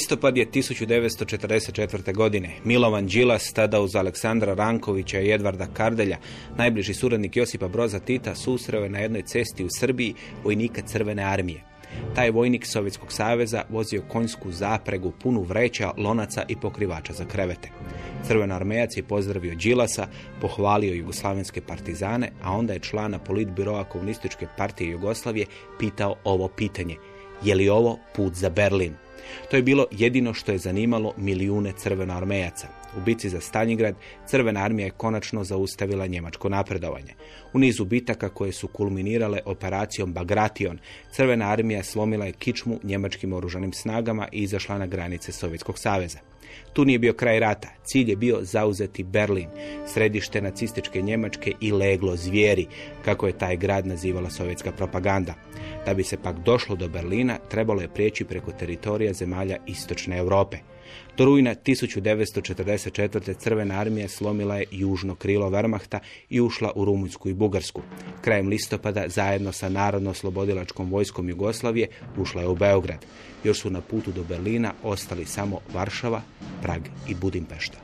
Listopad je 1944. godine. Milovan Đilas, tada uz Aleksandra Rankovića i Edvarda Kardelja, najbliži suradnik Josipa Broza Tita, susreo je na jednoj cesti u Srbiji vojnika Crvene armije. Taj vojnik Sovjetskog saveza vozio konjsku zapregu punu vreća, lonaca i pokrivača za krevete. Crvena armejac je pozdravio Đilasa, pohvalio jugoslavenske partizane, a onda je člana politbiroa komunističke partije Jugoslavije pitao ovo pitanje. Je li ovo put za Berlin? To je bilo jedino što je zanimalo milijune crvenoarmejaca. U bici za Stalingrad Crvena armija je konačno zaustavila njemačko napredovanje. U nizu bitaka koje su kulminirale operacijom Bagration, Crvena armija slomila je kičmu njemačkim oružanim snagama i izašla na granice Sovjetskog saveza. Tu nije bio kraj rata. Cilj je bio zauzeti Berlin, središte nacističke Njemačke i leglo zvijeri, kako je taj grad nazivala sovjetska propaganda. Da bi se pak došlo do Berlina, trebalo je prijeći preko teritorija zemalja Istočne Europe. Do rujna 1944. Crvena armija slomila je južno krilo Wehrmachta i ušla u Rumunjsku i Bugarsku. Krajem listopada zajedno sa Narodno-slobodilačkom vojskom Jugoslavije ušla je u Beograd. Još su na putu do Berlina ostali samo Varšava, Prag i Budimpešta.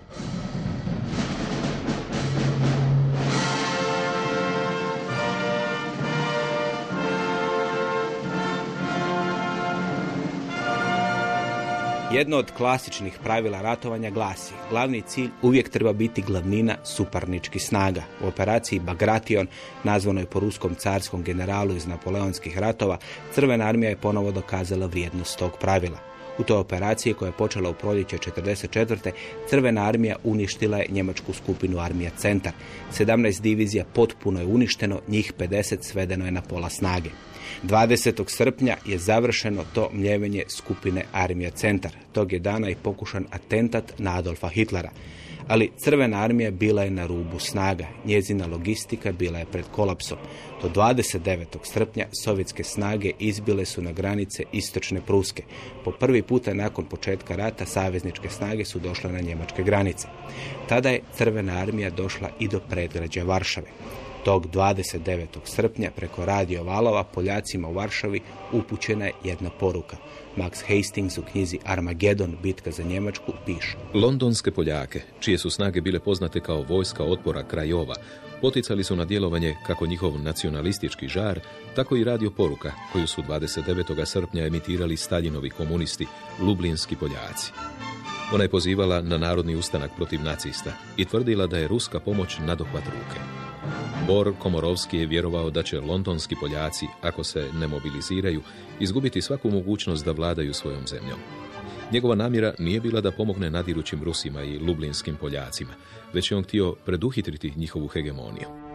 Jedno od klasičnih pravila ratovanja glasi, glavni cilj uvijek treba biti glavnina suparničkih snaga. U operaciji Bagration, nazvanoj po ruskom carskom generalu iz napoleonskih ratova, Crvena armija je ponovo dokazala vrijednost tog pravila. U toj operaciji koja je počela u proljeće 44. Crvena armija uništila je njemačku skupinu armija Centar. 17 divizija potpuno je uništeno, njih 50 svedeno je na pola snage. 20. srpnja je završeno to mljevenje skupine Armija Centar. Tog je dana i pokušan atentat na Adolfa Hitlera. Ali Crvena armija bila je na rubu snaga. Njezina logistika bila je pred kolapsom. Do 29. srpnja sovjetske snage izbile su na granice istočne Pruske. Po prvi puta nakon početka rata savezničke snage su došle na njemačke granice. Tada je Crvena armija došla i do predgrađa Varšave. Tog 29. srpnja preko radio valova Poljacima u Varšavi upućena je jedna poruka. Max Hastings u knjizi Armagedon, bitka za Njemačku, piše. Londonske Poljake, čije su snage bile poznate kao vojska otpora krajova, poticali su na djelovanje kako njihov nacionalistički žar, tako i radio poruka koju su 29. srpnja emitirali Staljinovi komunisti, Lublinski Poljaci. Ona je pozivala na narodni ustanak protiv nacista i tvrdila da je ruska pomoć nadohvat ruke. Bor Komorovski je vjerovao da će londonski Poljaci, ako se ne mobiliziraju, izgubiti svaku mogućnost da vladaju svojom zemljom. Njegova namjera nije bila da pomogne nadirućim Rusima i lublinskim Poljacima, već je on htio preduhitriti njihovu hegemoniju.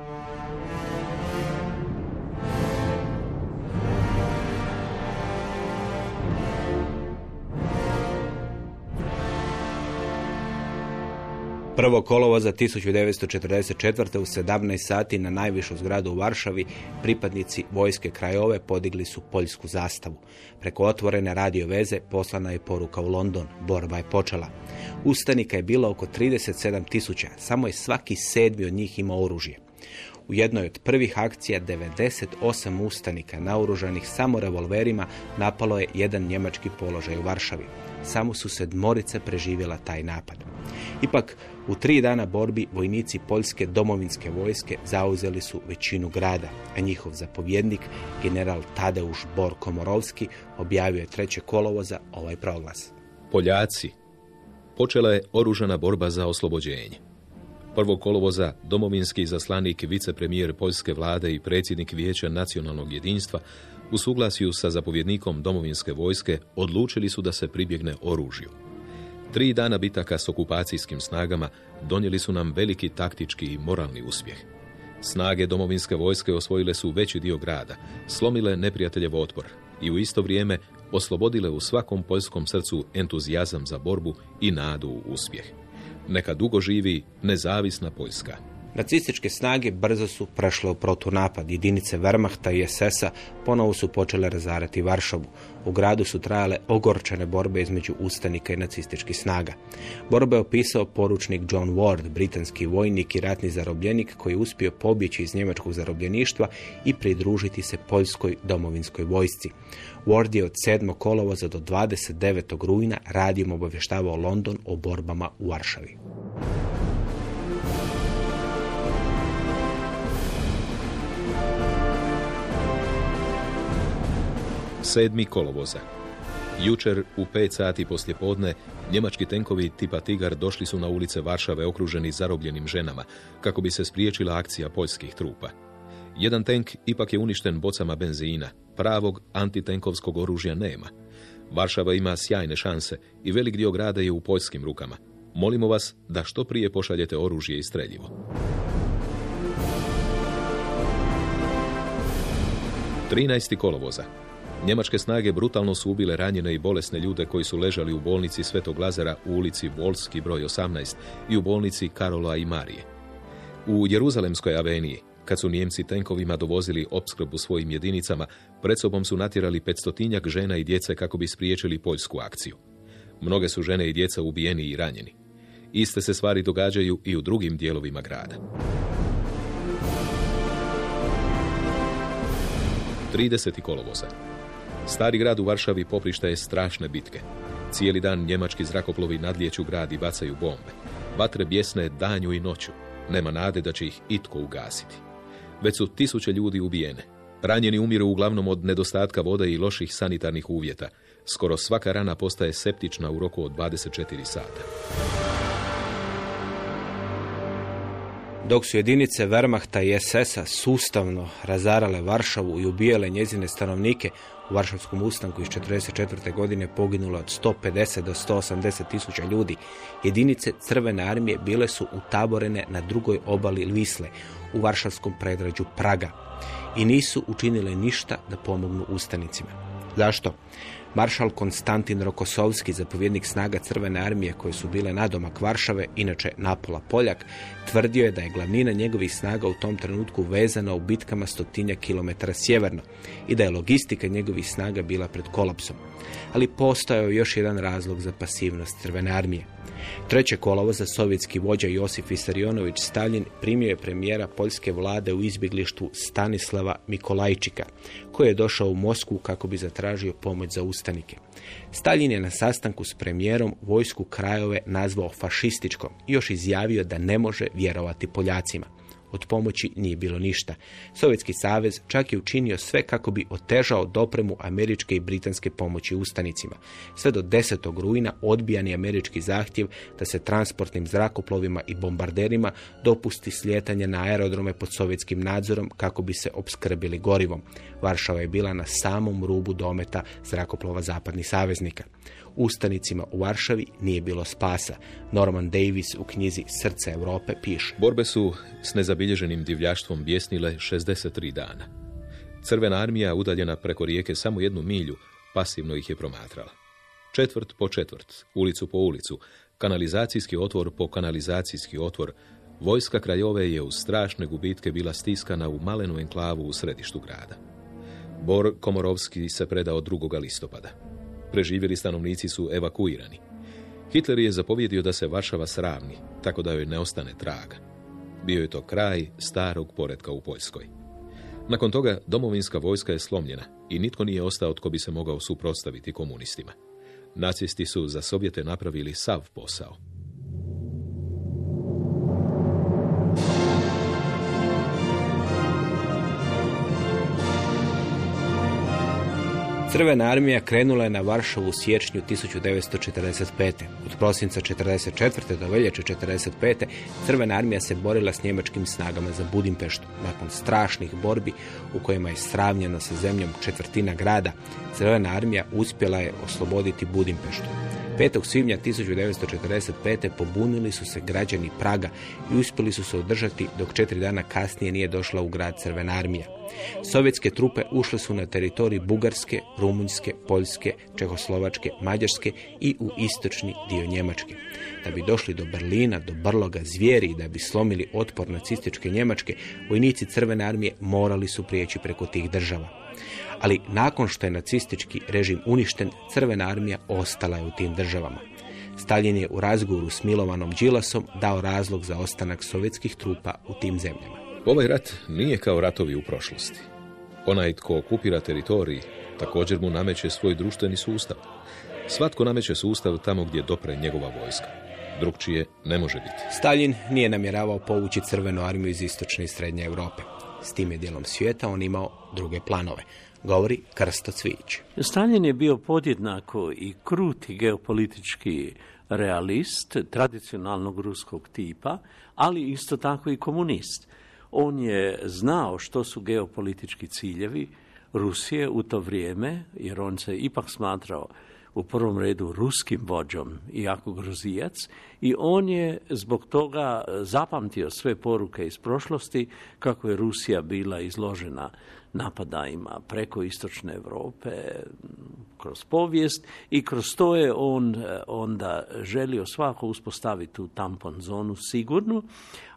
Prvo kolovo za 1944. u 17 sati na najvišu zgradu u Varšavi pripadnici vojske krajove podigli su poljsku zastavu. Preko otvorene radio veze poslana je poruka u London. Borba je počela. Ustanika je bilo oko 37 tisuća, samo je svaki sedmi od njih imao oružje. U jednoj od prvih akcija 98 ustanika naoružanih samo revolverima napalo je jedan njemački položaj u Varšavi. Samo su sedmorice preživjela taj napad. Ipak, u tri dana borbi vojnici poljske domovinske vojske zauzeli su većinu grada, a njihov zapovjednik, general Tadeusz Bor Komorovski, objavio je treće kolovoza ovaj proglas. Poljaci. Počela je oružana borba za oslobođenje. Prvog kolovoza domovinski zaslanik vicepremijer poljske vlade i predsjednik vijeća nacionalnog jedinstva u suglasju sa zapovjednikom domovinske vojske odlučili su da se pribjegne oružju. Tri dana bitaka s okupacijskim snagama donijeli su nam veliki taktički i moralni uspjeh. Snage domovinske vojske osvojile su veći dio grada, slomile neprijateljev otpor i u isto vrijeme oslobodile u svakom poljskom srcu entuzijazam za borbu i nadu u uspjeh. Neka dugo živi nezavisna Poljska. Nacističke snage brzo su prešle u protunapad. Jedinice Wehrmachta i SS-a ponovo su počele razarati Varšavu. U gradu su trajale ogorčene borbe između ustanika i nacističkih snaga. Borbe je opisao poručnik John Ward, britanski vojnik i ratni zarobljenik koji je uspio pobjeći iz njemačkog zarobljeništva i pridružiti se poljskoj domovinskoj vojsci. Ward je od 7. kolovoza do 29. rujna radijom obavještavao London o borbama u Varšavi. Sedmi kolovoza. Jučer u pet sati poslje podne njemački tenkovi tipa Tigar došli su na ulice Varšave okruženi zarobljenim ženama kako bi se spriječila akcija poljskih trupa. Jedan tenk ipak je uništen bocama benzina. Pravog antitenkovskog oružja nema. Varšava ima sjajne šanse i velik dio grada je u poljskim rukama. Molimo vas da što prije pošaljete oružje i streljivo. 13. kolovoza. Njemačke snage brutalno su ubile ranjene i bolesne ljude koji su ležali u bolnici Svetog Lazara u ulici Volski broj 18 i u bolnici Karola i Marije. U Jeruzalemskoj aveniji, kad su Nijemci tenkovima dovozili opskrbu svojim jedinicama, pred sobom su natjerali petstotinjak žena i djece kako bi spriječili poljsku akciju. Mnoge su žene i djeca ubijeni i ranjeni. Iste se stvari događaju i u drugim dijelovima grada. 30. kolovoza. Stari grad u Varšavi poprišta je strašne bitke. Cijeli dan njemački zrakoplovi nadlijeću grad i bacaju bombe. Vatre bjesne danju i noću. Nema nade da će ih itko ugasiti. Već su tisuće ljudi ubijene. Ranjeni umiru uglavnom od nedostatka vode i loših sanitarnih uvjeta. Skoro svaka rana postaje septična u roku od 24 sata. Dok su jedinice Wehrmachta i SS-a sustavno razarale Varšavu i ubijale njezine stanovnike, u Varšavskom ustanku iz 1944. godine poginulo od 150 do 180 tisuća ljudi. Jedinice Crvene armije bile su utaborene na drugoj obali Lisle, u Varšavskom predrađu Praga i nisu učinile ništa da pomognu ustanicima. Zašto? Maršal Konstantin Rokosovski, zapovjednik snaga Crvene armije koje su bile nadomak Varšave, inače Napola Poljak, tvrdio je da je glavnina njegovih snaga u tom trenutku vezana u bitkama stotinja kilometara sjeverno i da je logistika njegovih snaga bila pred kolapsom. Ali postojao je još jedan razlog za pasivnost Crvene armije. Treće kolovoza sovjetski vođa Josif Isarionović Stalin primio je premijera poljske vlade u izbjeglištu Stanislava Mikolajčika, koji je došao u Moskvu kako bi zatražio pomoć za ustanike. Stalin je na sastanku s premijerom vojsku krajove nazvao fašističkom i još izjavio da ne može vjerovati Poljacima. Od pomoći nije bilo ništa. Sovjetski savez čak je učinio sve kako bi otežao dopremu američke i britanske pomoći ustanicima. Sve do 10. rujna odbijan je američki zahtjev da se transportnim zrakoplovima i bombarderima dopusti slijetanje na aerodrome pod sovjetskim nadzorom kako bi se opskrbili gorivom. Varšava je bila na samom rubu dometa zrakoplova zapadnih saveznika. Ustanicima u Varšavi nije bilo spasa. Norman Davis u knjizi Srce Europe piše. Borbe su s nezabilježenim divljaštvom bjesnile 63 dana. Crvena armija, udaljena preko rijeke samo jednu milju, pasivno ih je promatrala. Četvrt po četvrt, ulicu po ulicu, kanalizacijski otvor po kanalizacijski otvor, vojska Krajove je u strašne gubitke bila stiskana u malenu enklavu u središtu grada. Bor Komorovski se predao 2. listopada. Preživjeli stanovnici su evakuirani. Hitler je zapovjedio da se Varšava sravni, tako da joj ne ostane traga. Bio je to kraj starog poredka u Poljskoj. Nakon toga domovinska vojska je slomljena i nitko nije ostao tko bi se mogao suprotstaviti komunistima. Nacisti su za Sovjete napravili sav posao. Crvena armija krenula je na Varšavu u siječnju 1945. Od prosinca 1944. do veljače 1945. Crvena armija se borila s njemačkim snagama za Budimpeštu. Nakon strašnih borbi u kojima je sravnjeno sa zemljom četvrtina grada, Crvena armija uspjela je osloboditi Budimpeštu. 5. svibnja 1945. pobunili su se građani Praga i uspjeli su se održati dok četiri dana kasnije nije došla u grad Crvena armija. Sovjetske trupe ušle su na teritorij Bugarske, Rumunjske, Poljske, Čehoslovačke, Mađarske i u istočni dio Njemačke. Da bi došli do Berlina, do Brloga zvijeri i da bi slomili otpor nacističke Njemačke, vojnici Crvene armije morali su prijeći preko tih država ali nakon što je nacistički režim uništen, Crvena armija ostala je u tim državama. Stalin je u razgovoru s Milovanom Đilasom dao razlog za ostanak sovjetskih trupa u tim zemljama. Ovaj rat nije kao ratovi u prošlosti. Onaj tko okupira teritorij također mu nameće svoj društveni sustav. Svatko nameće sustav tamo gdje dopre njegova vojska. Drugčije ne može biti. Stalin nije namjeravao povući crvenu armiju iz istočne i srednje Europe. S tim je dijelom svijeta on imao druge planove govori Krsto Cvić. Stalin je bio podjednako i kruti geopolitički realist tradicionalnog ruskog tipa, ali isto tako i komunist. On je znao što su geopolitički ciljevi Rusije u to vrijeme, jer on se ipak smatrao u prvom redu ruskim vođom, iako grozijac, i on je zbog toga zapamtio sve poruke iz prošlosti, kako je Rusija bila izložena napadajima preko istočne Europe kroz povijest i kroz to je on e, onda želio svako uspostaviti tu tampon zonu sigurnu,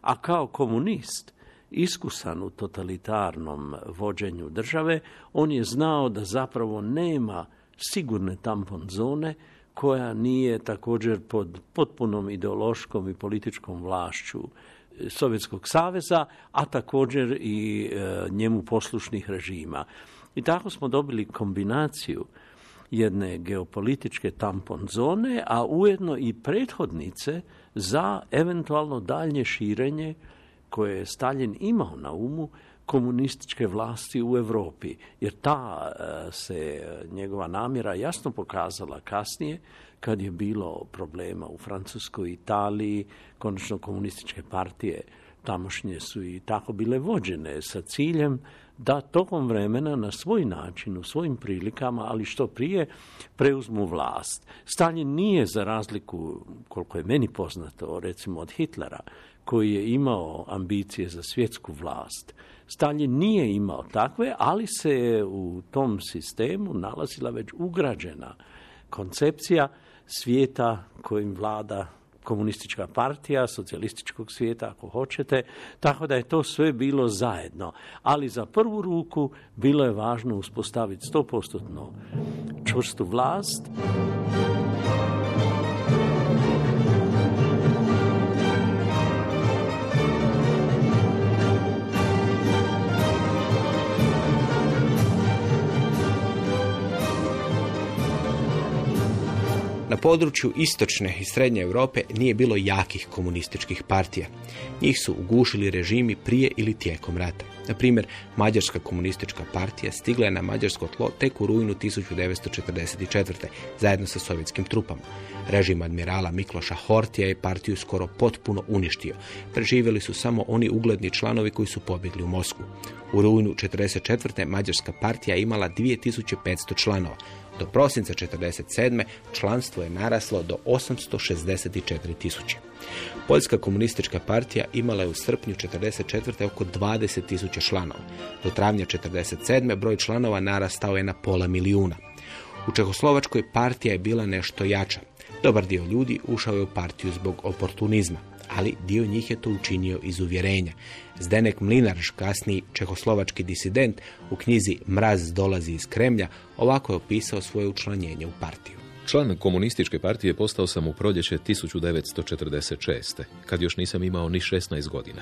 a kao komunist iskusan u totalitarnom vođenju države, on je znao da zapravo nema sigurne tampon zone koja nije također pod potpunom ideološkom i političkom vlašću Sovjetskog saveza, a također i e, njemu poslušnih režima. I tako smo dobili kombinaciju jedne geopolitičke tampon zone, a ujedno i prethodnice za eventualno daljnje širenje koje je Stalin imao na umu komunističke vlasti u Europi, jer ta e, se njegova namjera jasno pokazala kasnije kad je bilo problema u Francuskoj, Italiji, konačno komunističke partije tamošnje su i tako bile vođene sa ciljem da tokom vremena na svoj način, u svojim prilikama, ali što prije, preuzmu vlast. Stalin nije za razliku, koliko je meni poznato, recimo od Hitlera, koji je imao ambicije za svjetsku vlast. Stalin nije imao takve, ali se je u tom sistemu nalazila već ugrađena koncepcija svijeta kojim vlada komunistička partija, socijalističkog svijeta ako hoćete, tako da je to sve bilo zajedno. Ali za prvu ruku bilo je važno uspostaviti 100% čvrstu vlast. Na području istočne i srednje Europe nije bilo jakih komunističkih partija. Njih su ugušili režimi prije ili tijekom rata. Na primjer, Mađarska komunistička partija stigla je na mađarsko tlo tek u rujnu 1944. zajedno sa sovjetskim trupama. Režim admirala Mikloša Hortija je partiju skoro potpuno uništio. Preživjeli su samo oni ugledni članovi koji su pobjegli u Moskvu. U rujnu 1944. Mađarska partija imala 2500 članova. Do prosinca 1947. članstvo je naraslo do 864 tisuće. Poljska komunistička partija imala je u srpnju 1944. oko 20 tisuća članova. Do travnja 1947. broj članova narastao je na pola milijuna. U Čehoslovačkoj partija je bila nešto jača. Dobar dio ljudi ušao je u partiju zbog oportunizma, ali dio njih je to učinio iz uvjerenja. Zdenek Mlinarš, kasniji čehoslovački disident, u knjizi Mraz dolazi iz Kremlja, ovako je opisao svoje učlanjenje u partiju. Član komunističke partije postao sam u proljeće 1946. kad još nisam imao ni 16 godina.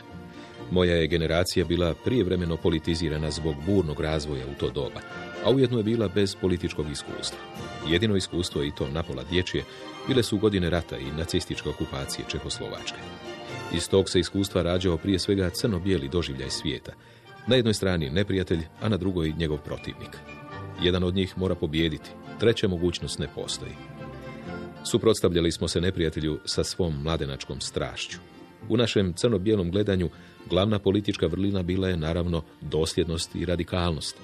Moja je generacija bila prijevremeno politizirana zbog burnog razvoja u to doba. a ujedno je bila bez političkog iskustva. Jedino iskustvo, i to napola dječje, bile su godine rata i nacističke okupacije Čehoslovačke. Iz tog se iskustva rađao prije svega crno-bijeli doživljaj svijeta. Na jednoj strani neprijatelj, a na drugoj njegov protivnik. Jedan od njih mora pobijediti, treća mogućnost ne postoji. Suprotstavljali smo se neprijatelju sa svom mladenačkom strašću. U našem crno-bijelom gledanju glavna politička vrlina bila je naravno dosljednost i radikalnost.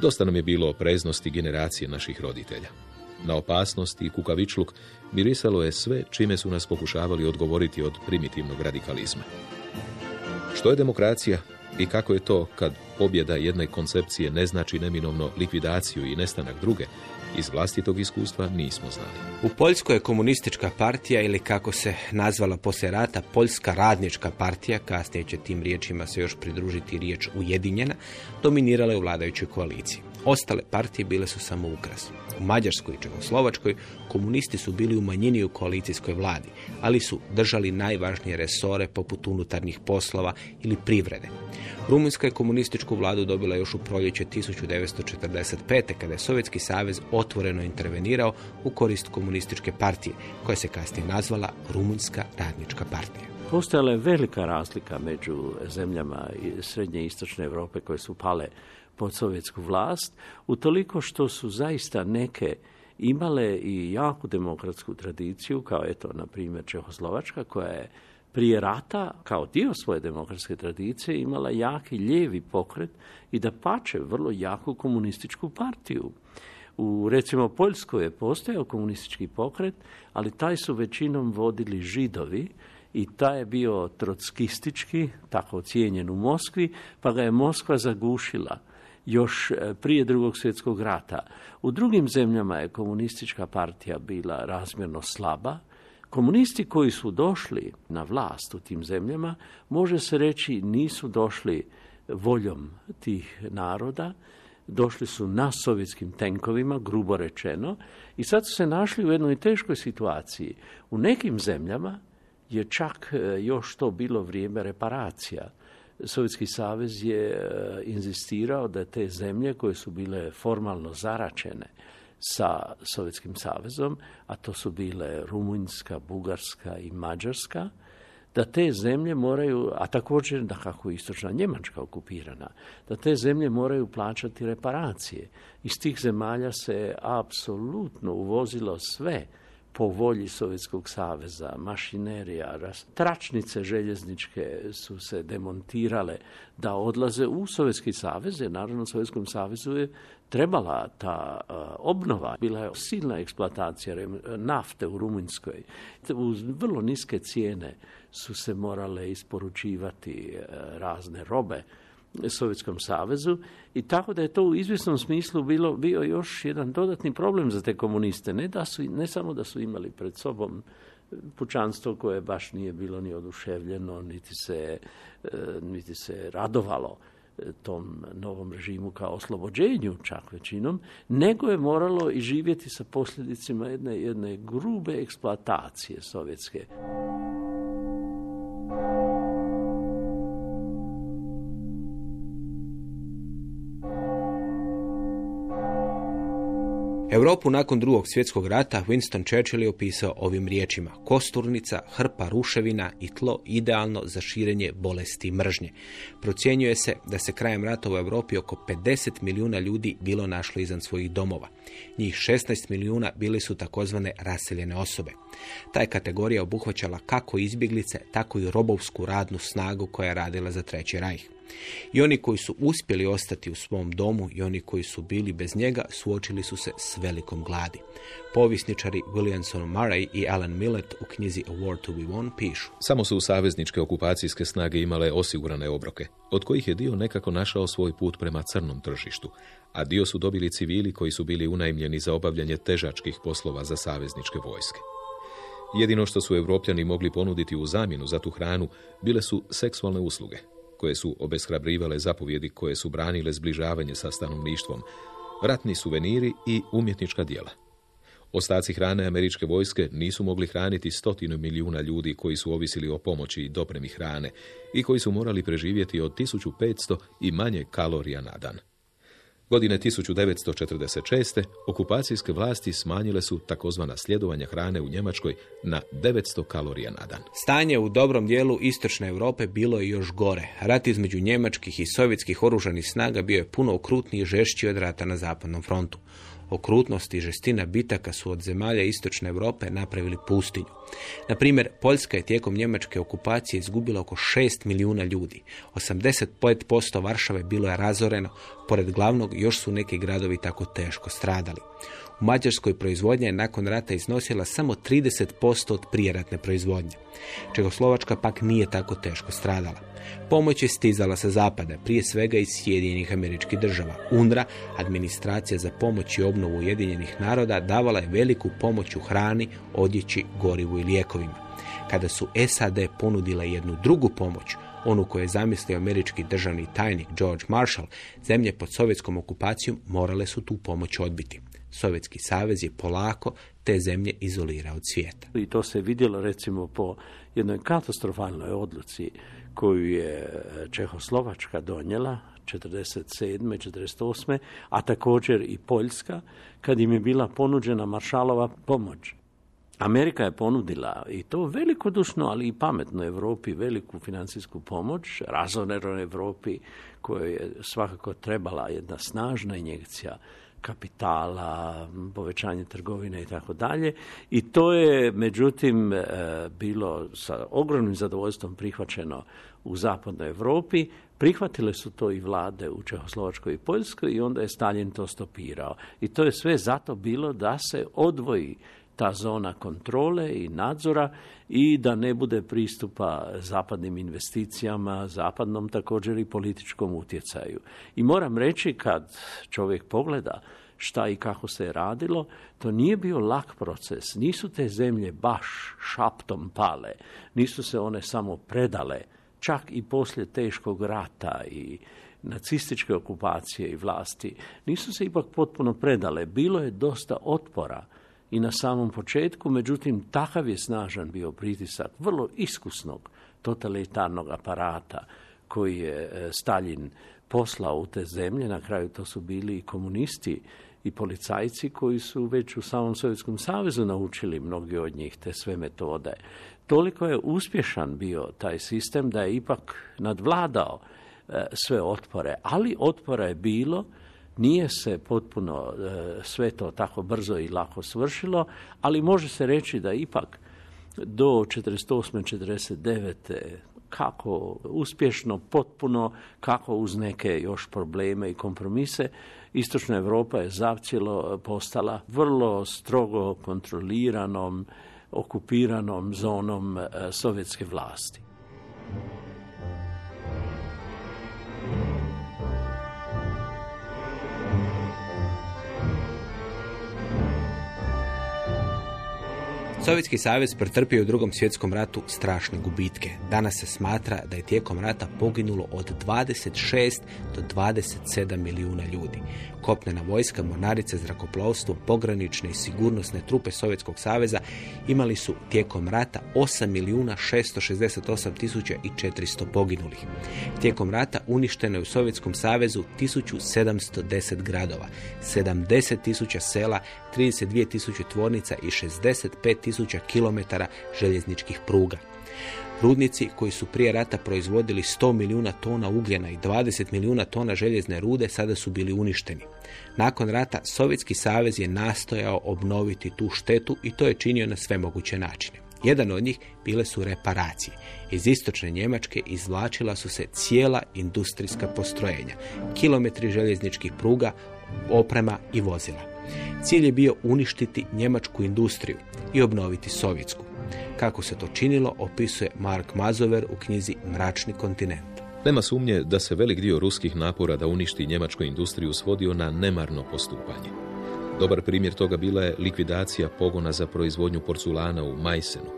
Dosta nam je bilo opreznosti generacije naših roditelja. Na opasnost i kukavičluk mirisalo je sve čime su nas pokušavali odgovoriti od primitivnog radikalizma. Što je demokracija i kako je to kad pobjeda jedne koncepcije ne znači neminovno likvidaciju i nestanak druge, iz vlastitog iskustva nismo znali. U Poljskoj je komunistička partija ili kako se nazvala poslije rata Poljska radnička partija, kasnije će tim riječima se još pridružiti riječ Ujedinjena, dominirala je u vladajućoj koaliciji. Ostale partije bile su samo ukras. U Mađarskoj i Čehoslovačkoj komunisti su bili u manjini u koalicijskoj vladi, ali su držali najvažnije resore poput unutarnjih poslova ili privrede. Rumunjska je komunističku vladu dobila još u proljeće 1945. kada je Sovjetski savez otvoreno intervenirao u korist komunističke partije, koja se kasnije nazvala Rumunjska radnička partija. Postojala je velika razlika među zemljama srednje i istočne Europe koje su pale pod sovjetsku vlast, utoliko što su zaista neke imale i jaku demokratsku tradiciju, kao eto, na primjer, Čehoslovačka, koja je prije rata, kao dio svoje demokratske tradicije, imala jaki lijevi pokret i da pače vrlo jaku komunističku partiju. U recimo Poljskoj je postojao komunistički pokret, ali taj su većinom vodili židovi i taj je bio trockistički, tako ocijenjen u Moskvi, pa ga je Moskva zagušila još e, prije drugog svjetskog rata. U drugim zemljama je komunistička partija bila razmjerno slaba. Komunisti koji su došli na vlast u tim zemljama, može se reći, nisu došli voljom tih naroda, došli su na sovjetskim tenkovima, grubo rečeno, i sad su se našli u jednoj teškoj situaciji. U nekim zemljama je čak e, još to bilo vrijeme reparacija. Sovjetski savez je e, inzistirao da te zemlje koje su bile formalno zaračene sa Sovjetskim savezom, a to su bile Rumunjska, Bugarska i Mađarska, da te zemlje moraju, a također da kako je istočna Njemačka okupirana, da te zemlje moraju plaćati reparacije. Iz tih zemalja se apsolutno uvozilo sve po volji Sovjetskog saveza, mašinerija, tračnice željezničke su se demontirale da odlaze u Sovjetski savez, jer naravno Sovjetskom savezu je trebala ta obnova. Bila je silna eksploatacija nafte u Rumunjskoj. Uz vrlo niske cijene su se morale isporučivati razne robe Sovjetskom savezu i tako da je to u izvjesnom smislu bilo, bio još jedan dodatni problem za te komuniste. Ne, da su, ne samo da su imali pred sobom pučanstvo koje baš nije bilo ni oduševljeno, niti se, e, niti se radovalo e, tom novom režimu kao oslobođenju čak većinom, nego je moralo i živjeti sa posljedicima jedne, jedne grube eksploatacije sovjetske. Europu nakon drugog svjetskog rata Winston Churchill je opisao ovim riječima kosturnica, hrpa ruševina i tlo idealno za širenje bolesti i mržnje. Procjenjuje se da se krajem rata u Europi oko 50 milijuna ljudi bilo našlo izvan svojih domova. Njih 16 milijuna bili su takozvane raseljene osobe. Ta kategorija obuhvaćala kako izbjeglice, tako i robovsku radnu snagu koja je radila za Treći rajh. I oni koji su uspjeli ostati u svom domu i oni koji su bili bez njega suočili su se s velikom gladi. Povisničari Williamson Murray i Alan Millett u knjizi A War to be Won pišu. Samo su savezničke okupacijske snage imale osigurane obroke, od kojih je dio nekako našao svoj put prema crnom tržištu, a dio su dobili civili koji su bili unajmljeni za obavljanje težačkih poslova za savezničke vojske. Jedino što su evropljani mogli ponuditi u zamjenu za tu hranu bile su seksualne usluge, koje su obeshrabrivale zapovjedi koje su branile zbližavanje sa stanovništvom, ratni suveniri i umjetnička djela. Ostaci hrane američke vojske nisu mogli hraniti stotinu milijuna ljudi koji su ovisili o pomoći i dopremi hrane i koji su morali preživjeti od 1500 i manje kalorija na dan. Godine 1946. okupacijske vlasti smanjile su takozvana sljedovanja hrane u Njemačkoj na 900 kalorija na dan. Stanje u dobrom dijelu istočne Europe bilo je još gore. Rat između njemačkih i sovjetskih oružanih snaga bio je puno okrutniji i žešći od rata na zapadnom frontu. Okrutnost i žestina bitaka su od zemalja istočne Europe napravili pustinju. Na primjer, Poljska je tijekom njemačke okupacije izgubila oko 6 milijuna ljudi. 85% Varšave bilo je razoreno, pored glavnog još su neki gradovi tako teško stradali. Mađarskoj proizvodnja je nakon rata iznosila samo 30% od prijeratne proizvodnje. Čegoslovačka pak nije tako teško stradala. Pomoć je stizala sa zapada, prije svega iz Sjedinjenih američkih država. UNRA, administracija za pomoć i obnovu Ujedinjenih naroda, davala je veliku pomoć u hrani, odjeći, gorivu i lijekovima. Kada su SAD ponudila jednu drugu pomoć, onu koju je zamislio američki državni tajnik George Marshall, zemlje pod sovjetskom okupacijom morale su tu pomoć odbiti. Sovjetski savez je polako te zemlje izolirao od svijeta. I to se vidjelo recimo po jednoj katastrofalnoj odluci koju je Čehoslovačka donijela 47. 48. a također i Poljska kad im je bila ponuđena maršalova pomoć. Amerika je ponudila i to velikodušno, ali i pametno Europi veliku financijsku pomoć, razoneronoj Europi kojoj je svakako trebala jedna snažna injekcija kapitala, povećanje trgovine i tako dalje. I to je, međutim, e, bilo sa ogromnim zadovoljstvom prihvaćeno u zapadnoj Europi. Prihvatile su to i vlade u Čehoslovačkoj i Poljskoj i onda je Stalin to stopirao. I to je sve zato bilo da se odvoji ta zona kontrole i nadzora i da ne bude pristupa zapadnim investicijama, zapadnom također i političkom utjecaju. I moram reći kad čovjek pogleda šta i kako se je radilo, to nije bio lak proces. Nisu te zemlje baš šaptom pale, nisu se one samo predale, čak i poslije teškog rata i nacističke okupacije i vlasti, nisu se ipak potpuno predale. Bilo je dosta otpora i na samom početku, međutim, takav je snažan bio pritisak vrlo iskusnog totalitarnog aparata koji je e, Stalin poslao u te zemlje, na kraju to su bili i komunisti i policajci koji su već u samom Sovjetskom savezu naučili mnogi od njih te sve metode. Toliko je uspješan bio taj sistem da je ipak nadvladao e, sve otpore, ali otpora je bilo, nije se potpuno e, sve to tako brzo i lako svršilo, ali može se reći da ipak do 48. 49 kako uspješno, potpuno, kako uz neke još probleme i kompromise, Istočna Europa je zavcijelo postala vrlo strogo kontroliranom, okupiranom zonom e, sovjetske vlasti. Sovjetski savez pretrpio u drugom svjetskom ratu strašne gubitke. Danas se smatra da je tijekom rata poginulo od 26 do 27 milijuna ljudi. Kopnena vojska, mornarice, zrakoplovstvo, pogranične i sigurnosne trupe Sovjetskog saveza imali su tijekom rata 8 milijuna 668 tisuća i 400 poginulih. Tijekom rata uništeno je u Sovjetskom savezu 1710 gradova, 70 tisuća sela, 32 tisuće tvornica i 65 tisuća kilometara željezničkih pruga. Rudnici koji su prije rata proizvodili 100 milijuna tona ugljena i 20 milijuna tona željezne rude sada su bili uništeni. Nakon rata Sovjetski savez je nastojao obnoviti tu štetu i to je činio na sve moguće načine. Jedan od njih bile su reparacije. Iz istočne Njemačke izvlačila su se cijela industrijska postrojenja, kilometri željezničkih pruga, oprema i vozila. Cilj je bio uništiti njemačku industriju i obnoviti sovjetsku. Kako se to činilo, opisuje Mark Mazover u knjizi Mračni kontinent. Nema sumnje da se velik dio ruskih napora da uništi njemačku industriju svodio na nemarno postupanje. Dobar primjer toga bila je likvidacija pogona za proizvodnju porculana u Majsenu.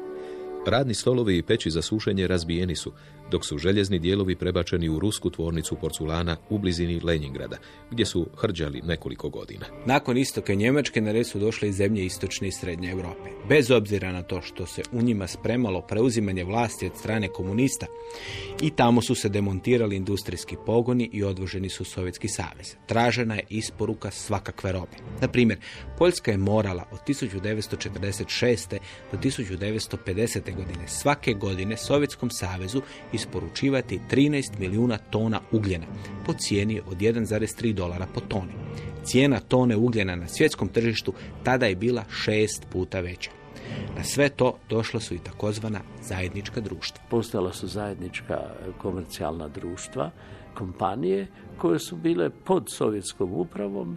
Radni stolovi i peći za sušenje razbijeni su, dok su željezni dijelovi prebačeni u rusku tvornicu porculana u blizini Leningrada, gdje su hrđali nekoliko godina. Nakon istoke Njemačke na red su došle i zemlje istočne i srednje Europe. Bez obzira na to što se u njima spremalo preuzimanje vlasti od strane komunista i tamo su se demontirali industrijski pogoni i odvoženi su Sovjetski savez. Tražena je isporuka svakakve robe. Na primjer, Poljska je morala od 1946. do 1950. godine svake godine Sovjetskom savezu isporučivati 13 milijuna tona ugljena po cijeni od 1,3 dolara po toni. Cijena tone ugljena na svjetskom tržištu tada je bila šest puta veća. Na sve to došla su i takozvana zajednička društva. Postala su zajednička komercijalna društva, kompanije koje su bile pod sovjetskom upravom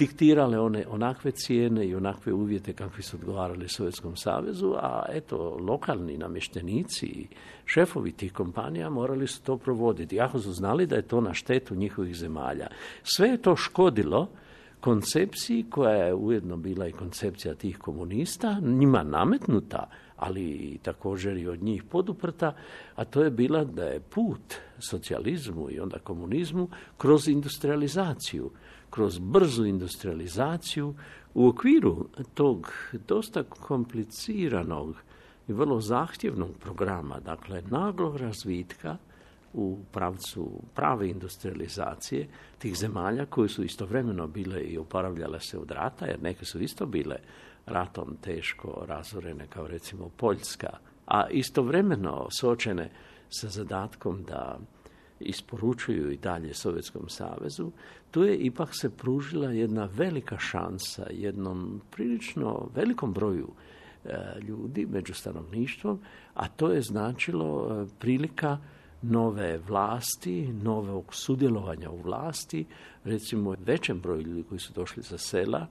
diktirale one onakve cijene i onakve uvjete kakvi su odgovarali Sovjetskom savezu, a eto, lokalni namještenici i šefovi tih kompanija morali su to provoditi. Ako su znali da je to na štetu njihovih zemalja. Sve je to škodilo koncepciji koja je ujedno bila i koncepcija tih komunista, njima nametnuta, ali također i od njih poduprta, a to je bila da je put socijalizmu i onda komunizmu kroz industrializaciju kroz brzu industrializaciju u okviru tog dosta kompliciranog i vrlo zahtjevnog programa, dakle naglog razvitka u pravcu prave industrializacije tih zemalja koje su istovremeno bile i oporavljale se od rata, jer neke su isto bile ratom teško razorene, kao recimo Poljska, a istovremeno sočene sa zadatkom da isporučuju i dalje Sovjetskom savezu, tu je ipak se pružila jedna velika šansa jednom prilično velikom broju e, ljudi među stanovništvom, a to je značilo e, prilika nove vlasti, novog sudjelovanja u vlasti, recimo većem broju ljudi koji su došli sa sela,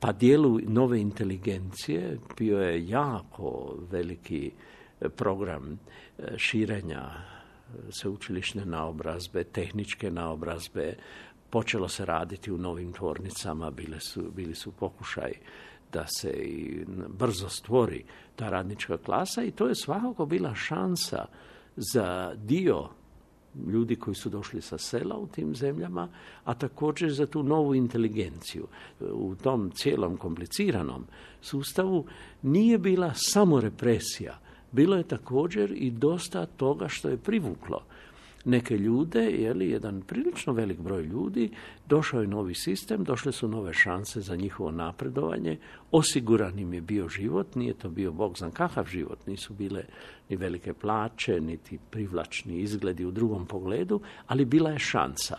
pa dijelu nove inteligencije. Bio je jako veliki e, program širenja sveučilišne naobrazbe, tehničke naobrazbe, počelo se raditi u novim tvornicama, bile su, bili su pokušaj da se i brzo stvori ta radnička klasa i to je svakako bila šansa za dio ljudi koji su došli sa sela u tim zemljama, a također za tu novu inteligenciju. U tom cijelom kompliciranom sustavu nije bila samo represija, bilo je također i dosta toga što je privuklo neke ljude, je li jedan prilično velik broj ljudi, došao je novi sistem, došle su nove šanse za njihovo napredovanje, osiguran im je bio život, nije to bio bog zna kakav život, nisu bile ni velike plaće, niti privlačni izgledi u drugom pogledu, ali bila je šansa.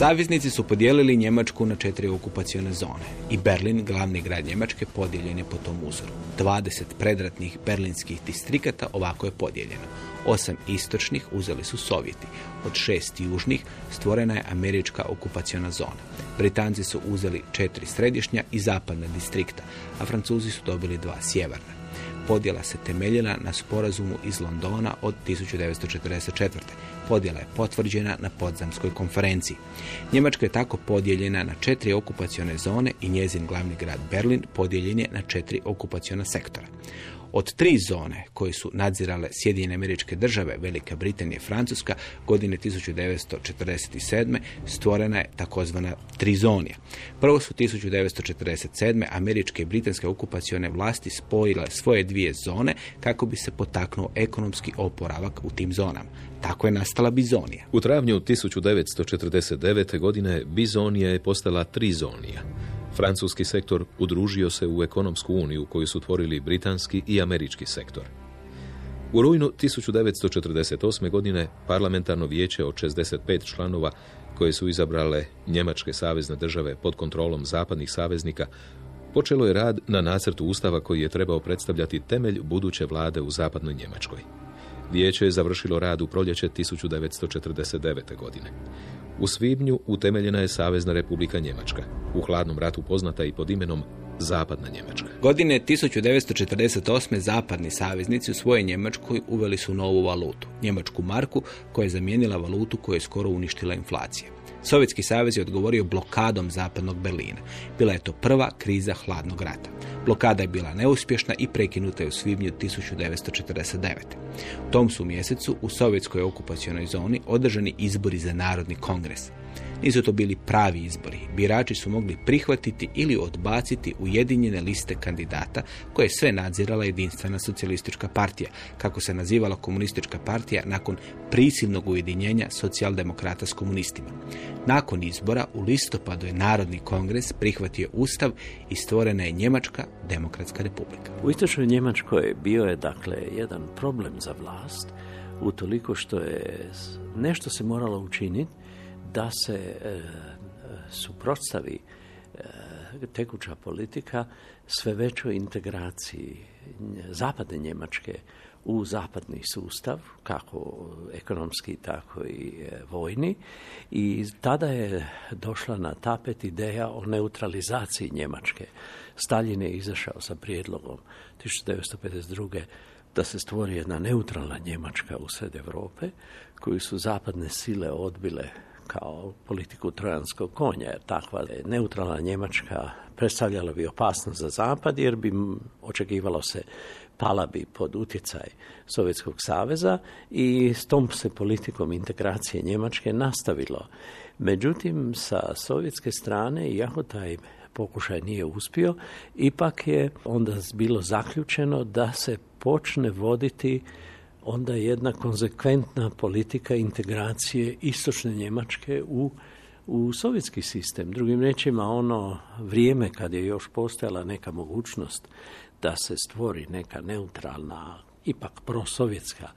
Saveznici su podijelili Njemačku na četiri okupacione zone i Berlin, glavni grad Njemačke, podijeljen je po tom uzoru. 20 predratnih berlinskih distrikata ovako je podijeljeno. Osam istočnih uzeli su Sovjeti. Od šest južnih stvorena je američka okupaciona zona. Britanci su uzeli četiri središnja i zapadna distrikta, a Francuzi su dobili dva sjeverna podjela se temeljila na sporazumu iz Londona od 1944. Podjela je potvrđena na podzamskoj konferenciji. Njemačka je tako podijeljena na četiri okupacione zone i njezin glavni grad Berlin podijeljen je na četiri okupaciona sektora. Od tri zone koje su nadzirale Sjedinjene američke države, Velika Britanija i Francuska, godine 1947. stvorena je takozvana trizonija. Prvo su 1947. američke i britanske okupacione vlasti spojile svoje dvije zone kako bi se potaknuo ekonomski oporavak u tim zonama. Tako je nastala Bizonija. U travnju 1949. godine Bizonija je postala Trizonija. Francuski sektor udružio se u ekonomsku uniju koju su tvorili britanski i američki sektor. U rujnu 1948. godine parlamentarno vijeće od 65 članova koje su izabrale Njemačke savezne države pod kontrolom zapadnih saveznika počelo je rad na nacrtu ustava koji je trebao predstavljati temelj buduće vlade u zapadnoj Njemačkoj. Vijeće je završilo rad u proljeće 1949. godine. U svibnju utemeljena je Savezna republika Njemačka, u hladnom ratu poznata i pod imenom Zapadna Njemačka. Godine 1948. zapadni saveznici u svojoj Njemačkoj uveli su novu valutu, njemačku marku koja je zamijenila valutu koja je skoro uništila inflacija. Sovjetski savez je odgovorio blokadom zapadnog Berlina. Bila je to prva kriza hladnog rata. Blokada je bila neuspješna i prekinuta je u svibnju 1949. U tom su mjesecu u sovjetskoj okupacionoj zoni održani izbori za Narodni kongres. Nisu to bili pravi izbori. Birači su mogli prihvatiti ili odbaciti ujedinjene liste kandidata koje je sve nadzirala jedinstvena socijalistička partija, kako se nazivala komunistička partija nakon prisilnog ujedinjenja socijaldemokrata s komunistima. Nakon izbora u listopadu je Narodni kongres prihvatio ustav i stvorena je Njemačka demokratska republika. U istočnoj Njemačkoj bio je dakle jedan problem za vlast utoliko što je nešto se moralo učiniti da se e, suprotstavi e, tekuća politika sve većoj integraciji zapadne Njemačke u zapadni sustav, kako ekonomski, tako i e, vojni. I tada je došla na tapet ideja o neutralizaciji Njemačke. Stalin je izašao sa prijedlogom 1952 da se stvori jedna neutralna Njemačka usred Europe, koju su zapadne sile odbile kao politiku trojanskog konja, jer takva neutralna Njemačka predstavljala bi opasnost za zapad, jer bi očekivalo se pala bi pod utjecaj Sovjetskog saveza i s tom se politikom integracije Njemačke nastavilo. Međutim, sa sovjetske strane, iako taj pokušaj nije uspio, ipak je onda bilo zaključeno da se počne voditi onda jedna konsekventna politika integracije istočne Njemačke u, u sovjetski sistem. Drugim rečima, ono vrijeme kad je još postojala neka mogućnost da se stvori neka neutralna, ipak prosovjetska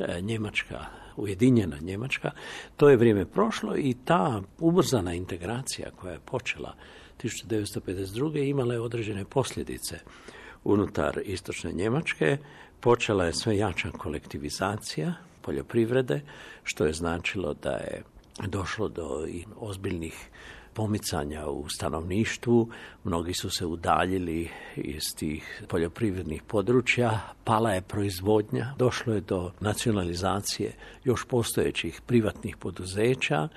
e, Njemačka, ujedinjena Njemačka, to je vrijeme prošlo i ta ubrzana integracija koja je počela 1952. imala je određene posljedice unutar istočne Njemačke počela je sve jača kolektivizacija poljoprivrede, što je značilo da je došlo do ozbiljnih pomicanja u stanovništvu, mnogi su se udaljili iz tih poljoprivrednih područja, pala je proizvodnja, došlo je do nacionalizacije još postojećih privatnih poduzeća,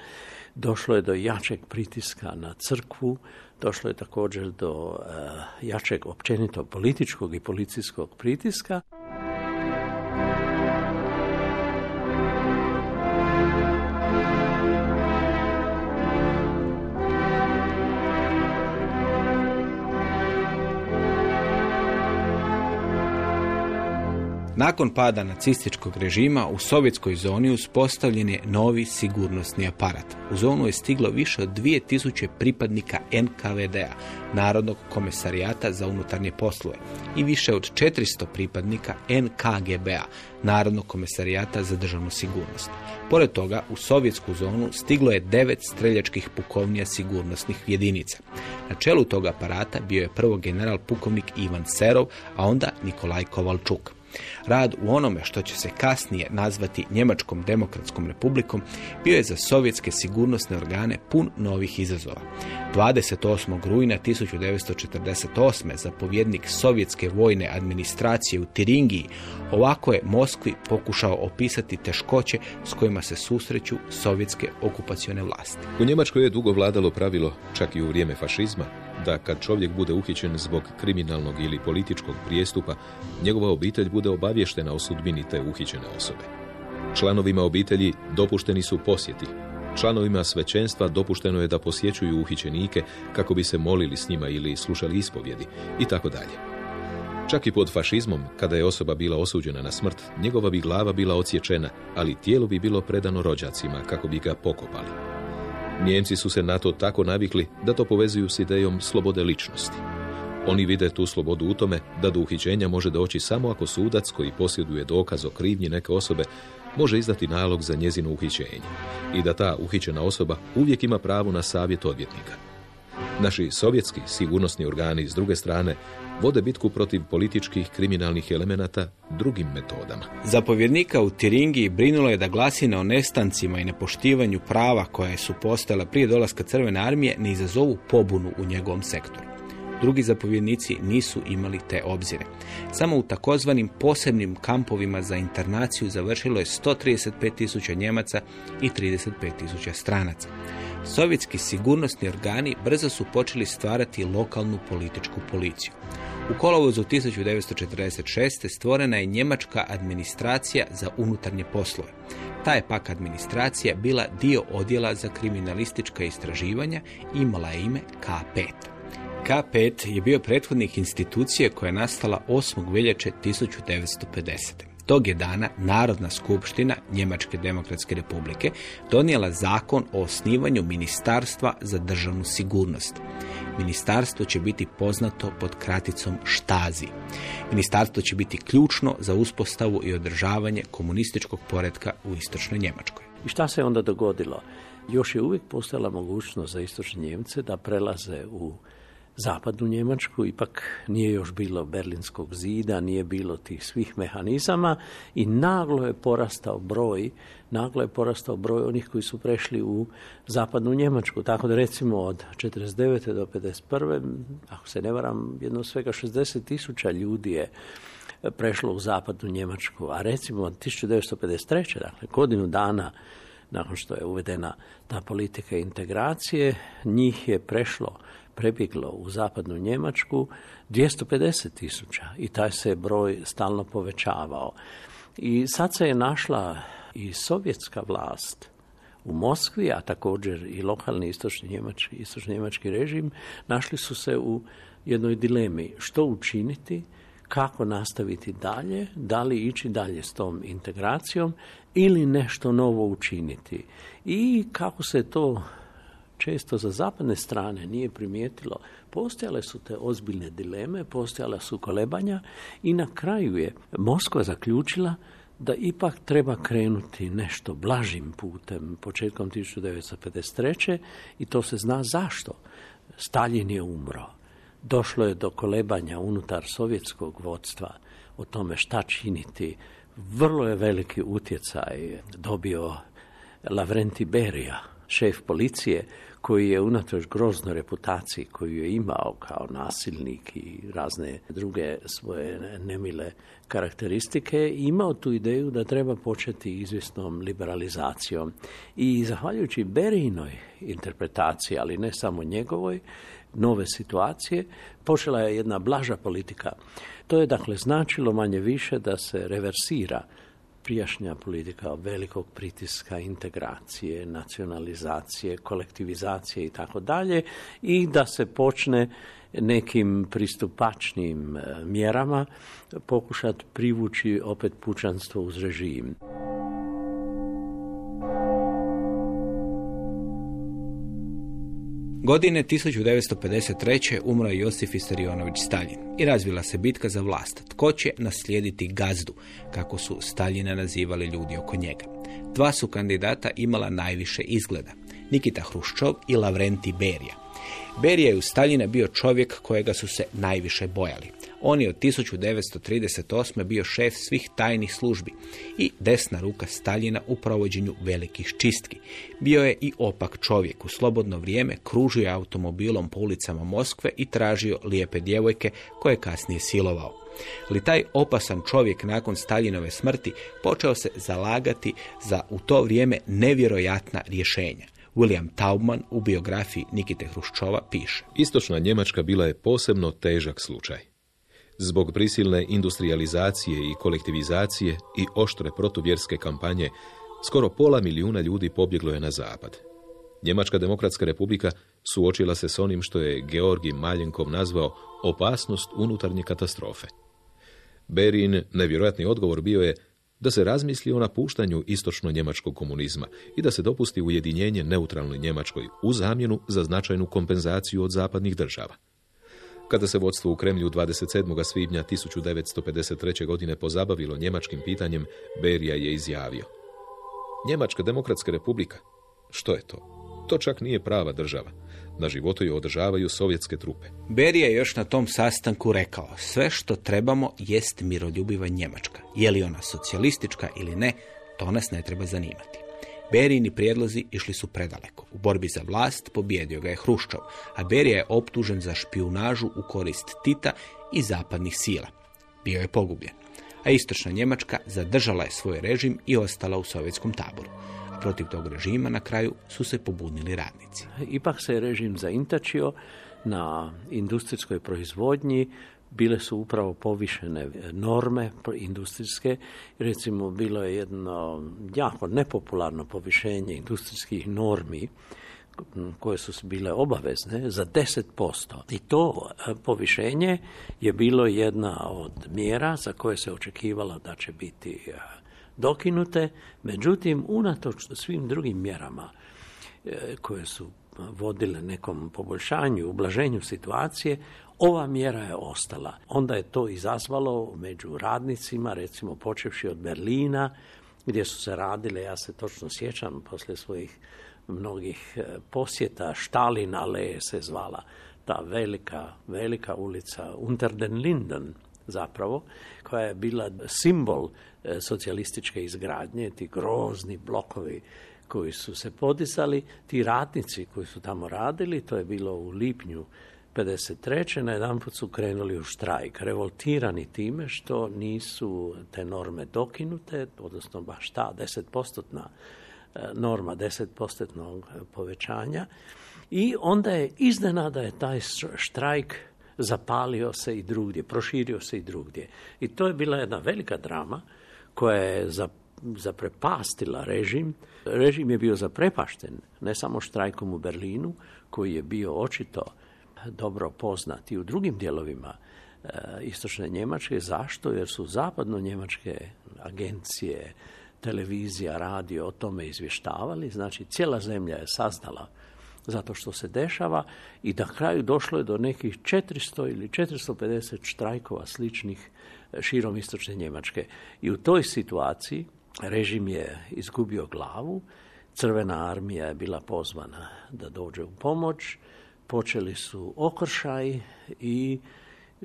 došlo je do jačeg pritiska na crkvu, došlo je također do eh, jačeg općenito političkog i policijskog pritiska. Nakon pada nacističkog režima u sovjetskoj zoni uspostavljen je novi sigurnosni aparat. U zonu je stiglo više od 2000 pripadnika NKVD-a, Narodnog komesarijata za unutarnje poslove, i više od 400 pripadnika NKGB-a, Narodnog komesarijata za državnu sigurnost. Pored toga, u sovjetsku zonu stiglo je devet streljačkih pukovnija sigurnosnih jedinica. Na čelu tog aparata bio je prvo general pukovnik Ivan Serov, a onda Nikolaj Kovalčuk. Rad u onome što će se kasnije nazvati Njemačkom demokratskom republikom bio je za sovjetske sigurnosne organe pun novih izazova. 28. rujna 1948. zapovjednik sovjetske vojne administracije u Tiringiji ovako je Moskvi pokušao opisati teškoće s kojima se susreću sovjetske okupacione vlasti. U Njemačkoj je dugo vladalo pravilo, čak i u vrijeme fašizma, da kad čovjek bude uhićen zbog kriminalnog ili političkog prijestupa, njegova obitelj bude obavještena o sudbini te uhićene osobe. Članovima obitelji dopušteni su posjeti. Članovima svećenstva dopušteno je da posjećuju uhićenike kako bi se molili s njima ili slušali ispovjedi i tako dalje. Čak i pod fašizmom, kada je osoba bila osuđena na smrt, njegova bi glava bila odsječena, ali tijelo bi bilo predano rođacima kako bi ga pokopali. Nijemci su se na to tako navikli da to povezuju s idejom slobode ličnosti. Oni vide tu slobodu u tome da do uhićenja može doći samo ako sudac koji posjeduje dokaz o krivnji neke osobe može izdati nalog za njezino uhićenje i da ta uhićena osoba uvijek ima pravo na savjet odvjetnika. Naši sovjetski sigurnosni organi s druge strane vode bitku protiv političkih kriminalnih elemenata drugim metodama. Zapovjednika u Tiringi brinulo je da glasine o nestancima i nepoštivanju prava koje su postale prije dolaska Crvene armije ne izazovu pobunu u njegovom sektoru. Drugi zapovjednici nisu imali te obzire. Samo u takozvanim posebnim kampovima za internaciju završilo je 135 tisuća Njemaca i 35 tisuća stranaca. Sovjetski sigurnosni organi brzo su počeli stvarati lokalnu političku policiju. U kolovozu 1946. stvorena je njemačka administracija za unutarnje poslove. Ta je pak administracija bila dio odjela za kriminalistička istraživanja i imala je ime K5. K5 je bio prethodnik institucije koja je nastala 8. veljače 1950. Tog je dana Narodna skupština Njemačke demokratske republike donijela zakon o osnivanju Ministarstva za državnu sigurnost. Ministarstvo će biti poznato pod kraticom štazi. Ministarstvo će biti ključno za uspostavu i održavanje komunističkog poretka u istočnoj Njemačkoj. I šta se onda dogodilo? Još je uvijek postojala mogućnost za istočne Njemce da prelaze u zapadnu Njemačku, ipak nije još bilo Berlinskog zida, nije bilo tih svih mehanizama i naglo je porastao broj, naglo je porastao broj onih koji su prešli u zapadnu Njemačku. Tako da recimo od 49. do 51. ako se ne varam, jedno svega 60 tisuća ljudi je prešlo u zapadnu Njemačku, a recimo od 1953. dakle godinu dana nakon što je uvedena ta politika integracije, njih je prešlo prebjeglo u zapadnu Njemačku 250 tisuća i taj se broj stalno povećavao. I sad se je našla i sovjetska vlast u Moskvi, a također i lokalni istočni njemački, istočni njemački režim, našli su se u jednoj dilemi što učiniti, kako nastaviti dalje, da li ići dalje s tom integracijom ili nešto novo učiniti. I kako se to često za zapadne strane nije primijetilo, postojale su te ozbiljne dileme, postojala su kolebanja i na kraju je Moskva zaključila da ipak treba krenuti nešto blažim putem početkom 1953. i to se zna zašto. Stalin je umro. Došlo je do kolebanja unutar sovjetskog vodstva o tome šta činiti. Vrlo je veliki utjecaj dobio Lavrenti Berija, šef policije, koji je unatoč groznoj reputaciji koju je imao kao nasilnik i razne druge svoje nemile karakteristike, imao tu ideju da treba početi izvjesnom liberalizacijom. I zahvaljujući Berijinoj interpretaciji, ali ne samo njegovoj, nove situacije, počela je jedna blaža politika. To je dakle značilo manje više da se reversira prijašnja politika velikog pritiska, integracije, nacionalizacije, kolektivizacije i tako dalje i da se počne nekim pristupačnim e, mjerama pokušati privući opet pučanstvo uz režim. Godine 1953. umro je Josif Isarionović Stalin i razvila se bitka za vlast. Tko će naslijediti gazdu, kako su Staljina nazivali ljudi oko njega. Dva su kandidata imala najviše izgleda. Nikita Hruščov i Lavrenti Berija. Berija je u Staljina bio čovjek kojega su se najviše bojali. On je od 1938. bio šef svih tajnih službi i desna ruka Staljina u provođenju velikih čistki. Bio je i opak čovjek. U slobodno vrijeme kružio automobilom po ulicama Moskve i tražio lijepe djevojke koje je kasnije silovao. Ali taj opasan čovjek nakon Staljinove smrti počeo se zalagati za u to vrijeme nevjerojatna rješenja. William Taubman u biografiji Nikite Hruščova piše. Istočna Njemačka bila je posebno težak slučaj. Zbog prisilne industrializacije i kolektivizacije i oštre protuvjerske kampanje, skoro pola milijuna ljudi pobjeglo je na zapad. Njemačka demokratska republika suočila se s onim što je Georgi Maljenkov nazvao opasnost unutarnje katastrofe. Berin nevjerojatni odgovor bio je da se razmisli o napuštanju istočno-njemačkog komunizma i da se dopusti ujedinjenje neutralnoj Njemačkoj u zamjenu za značajnu kompenzaciju od zapadnih država. Kada se vodstvo u Kremlju 27. svibnja 1953. godine pozabavilo njemačkim pitanjem, Berija je izjavio. Njemačka demokratska republika? Što je to? To čak nije prava država. Na životu je održavaju sovjetske trupe. Berija je još na tom sastanku rekao, sve što trebamo jest miroljubiva Njemačka. Je li ona socijalistička ili ne, to nas ne treba zanimati. Berijini prijedlozi išli su predaleko. U borbi za vlast pobjedio ga je Hruščov, a Berija je optužen za špijunažu u korist Tita i zapadnih sila. Bio je pogubljen. A istočna Njemačka zadržala je svoj režim i ostala u sovjetskom taboru. Protiv tog režima na kraju su se pobunili radnici. Ipak se je režim zaintačio na industrijskoj proizvodnji, bile su upravo povišene norme industrijske. Recimo, bilo je jedno jako nepopularno povišenje industrijskih normi koje su bile obavezne za 10%. I to e, povišenje je bilo jedna od mjera za koje se očekivala da će biti e, dokinute, međutim, unatoč svim drugim mjerama e, koje su vodile nekom poboljšanju, ublaženju situacije, ova mjera je ostala. Onda je to izazvalo među radnicima, recimo počevši od Berlina, gdje su se radile, ja se točno sjećam, poslije svojih mnogih e, posjeta, Stalin ale se zvala, ta velika, velika ulica Unter den Linden, zapravo, koja je bila simbol e, socijalističke izgradnje, ti grozni blokovi koji su se podizali, ti ratnici koji su tamo radili, to je bilo u lipnju 53. na jedan put su krenuli u štrajk, revoltirani time što nisu te norme dokinute, odnosno baš ta desetpostotna e, norma desetpostotnog povećanja i onda je iznenada je taj štrajk zapalio se i drugdje, proširio se i drugdje. I to je bila jedna velika drama koja je zaprepastila režim. Režim je bio zaprepašten ne samo štrajkom u Berlinu, koji je bio očito dobro poznati u drugim dijelovima e, istočne Njemačke. Zašto? Jer su zapadno njemačke agencije, televizija, radio o tome izvještavali. Znači, cijela zemlja je saznala zato što se dešava i na kraju došlo je do nekih 400 ili 450 štrajkova sličnih e, širom istočne Njemačke. I u toj situaciji režim je izgubio glavu, crvena armija je bila pozvana da dođe u pomoć, počeli su okršaj i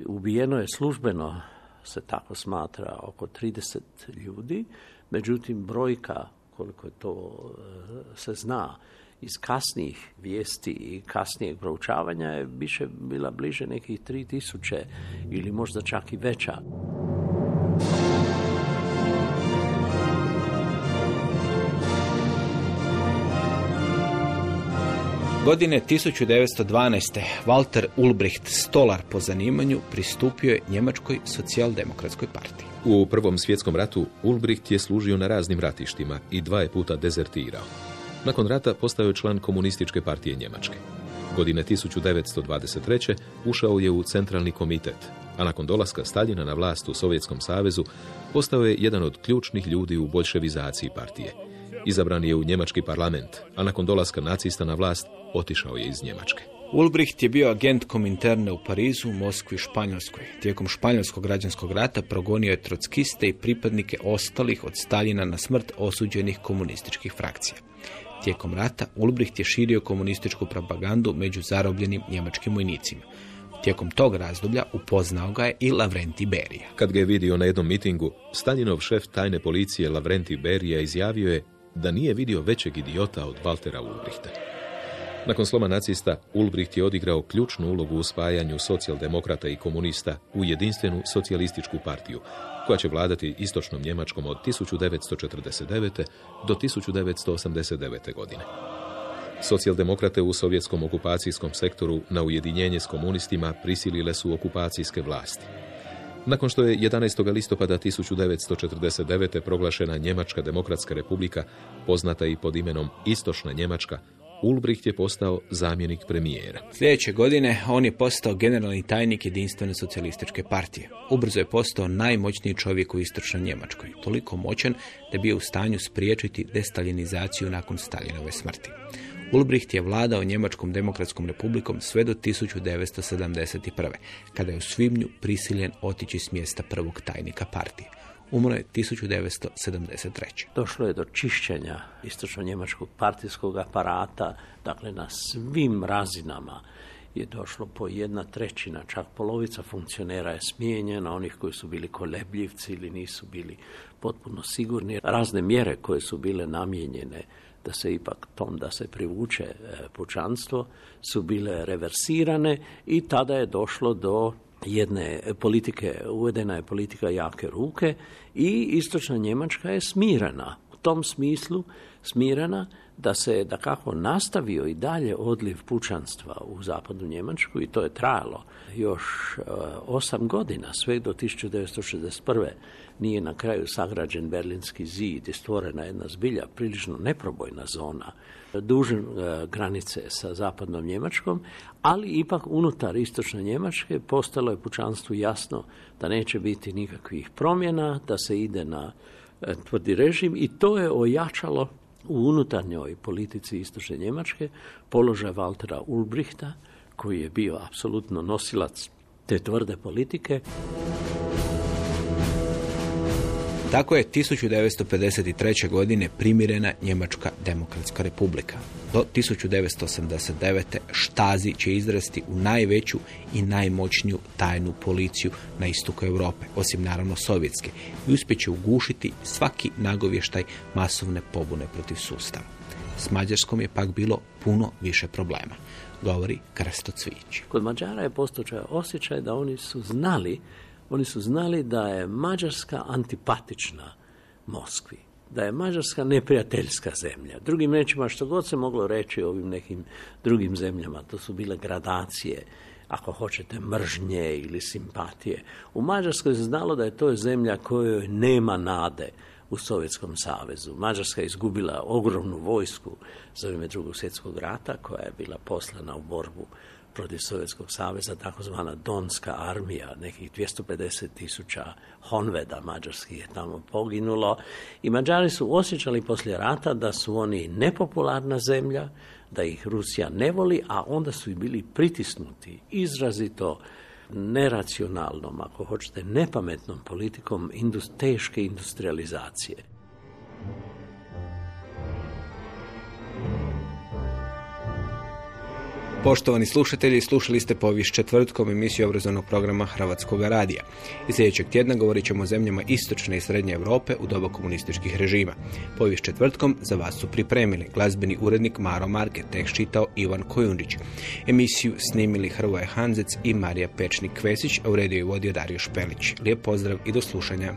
ubijeno je službeno, se tako smatra, oko 30 ljudi, međutim brojka, koliko je to e, se zna, iz kasnijih vijesti i kasnijeg proučavanja je više bila bliže nekih 3000 ili možda čak i veća. Godine 1912. Walter Ulbricht, stolar po zanimanju, pristupio je Njemačkoj socijaldemokratskoj partiji. U Prvom svjetskom ratu Ulbricht je služio na raznim ratištima i dva je puta dezertirao. Nakon rata postao je član komunističke partije Njemačke. Godine 1923. ušao je u centralni komitet, a nakon dolaska Staljina na vlast u Sovjetskom savezu postao je jedan od ključnih ljudi u bolševizaciji partije. Izabran je u njemački parlament, a nakon dolaska nacista na vlast otišao je iz Njemačke. Ulbricht je bio agent kominterne u Parizu, Moskvi i Španjolskoj. Tijekom španjolskog građanskog rata progonio je trockiste i pripadnike ostalih od Staljina na smrt osuđenih komunističkih frakcija. Tijekom rata Ulbricht je širio komunističku propagandu među zarobljenim njemačkim vojnicima. Tijekom tog razdoblja upoznao ga je i Lavrenti Berija. Kad ga je vidio na jednom mitingu, Staljinov šef tajne policije Lavrenti Berija izjavio je da nije vidio većeg idiota od Waltera Ulbrichta. Nakon sloma nacista, Ulbricht je odigrao ključnu ulogu u spajanju socijaldemokrata i komunista u jedinstvenu socijalističku partiju, koja će vladati istočnom Njemačkom od 1949. do 1989. godine. Socijaldemokrate u sovjetskom okupacijskom sektoru na ujedinjenje s komunistima prisilile su okupacijske vlasti. Nakon što je 11. listopada 1949. proglašena Njemačka demokratska republika, poznata i pod imenom Istočna Njemačka, Ulbricht je postao zamjenik premijera. Sljedeće godine on je postao generalni tajnik jedinstvene socijalističke partije. Ubrzo je postao najmoćniji čovjek u istočnoj Njemačkoj, toliko moćan da bio u stanju spriječiti destaljinizaciju nakon Stalinove smrti. Ulbricht je vladao Njemačkom demokratskom republikom sve do 1971. kada je u svibnju prisiljen otići s mjesta prvog tajnika partije. Umro je 1973. Došlo je do čišćenja istočno-njemačkog partijskog aparata, dakle na svim razinama je došlo po jedna trećina, čak polovica funkcionera je smijenjena, onih koji su bili kolebljivci ili nisu bili potpuno sigurni. Razne mjere koje su bile namijenjene da se ipak tom da se privuče e, pučanstvo su bile reversirane i tada je došlo do jedne politike, uvedena je politika jake ruke i istočna Njemačka je smirena u tom smislu smirena da se da kako nastavio i dalje odliv pučanstva u zapadnu Njemačku i to je trajalo još e, osam godina, sve do 1961. nije na kraju sagrađen Berlinski zid i stvorena jedna zbilja prilično neprobojna zona dužin e, granice sa zapadnom Njemačkom, ali ipak unutar istočne Njemačke postalo je pučanstvu jasno da neće biti nikakvih promjena, da se ide na e, tvrdi režim i to je ojačalo u unutarnjoj politici istočne Njemačke položaj Waltera Ulbrichta, koji je bio apsolutno nosilac te tvrde politike. Tako je 1953. godine primirena Njemačka demokratska republika. Do 1989. Štazi će izrasti u najveću i najmoćniju tajnu policiju na istoku Europe, osim naravno sovjetske, i uspjeće ugušiti svaki nagovještaj masovne pobune protiv sustava. S Mađarskom je pak bilo puno više problema, govori Krsto Cvić. Kod Mađara je postočaj osjećaj da oni su znali oni su znali da je Mađarska antipatična Moskvi, da je Mađarska neprijateljska zemlja. Drugim rečima, što god se moglo reći o ovim nekim drugim zemljama, to su bile gradacije, ako hoćete, mržnje ili simpatije. U Mađarskoj se znalo da je to zemlja kojoj nema nade u Sovjetskom savezu. Mađarska je izgubila ogromnu vojsku za vrijeme drugog svjetskog rata koja je bila poslana u borbu protiv Sovjetskog saveza, takozvana Donska armija, nekih 250 tisuća honveda mađarskih je tamo poginulo i Mađari su osjećali poslije rata da su oni nepopularna zemlja, da ih Rusija ne voli, a onda su i bili pritisnuti izrazito neracionalnom, ako hoćete, nepametnom politikom teške industrializacije. Poštovani slušatelji, slušali ste povijest četvrtkom emisiju obrazovnog programa Hrvatskog radija. I sljedećeg tjedna govorit ćemo o zemljama istočne i srednje Europe u doba komunističkih režima. Povijest četvrtkom za vas su pripremili glazbeni urednik Maro Marke, tekst čitao Ivan Kojundić. Emisiju snimili Hrvoje Hanzec i Marija Pečnik-Kvesić, a u rediju je vodio Dario Špelić. Lijep pozdrav i do slušanja.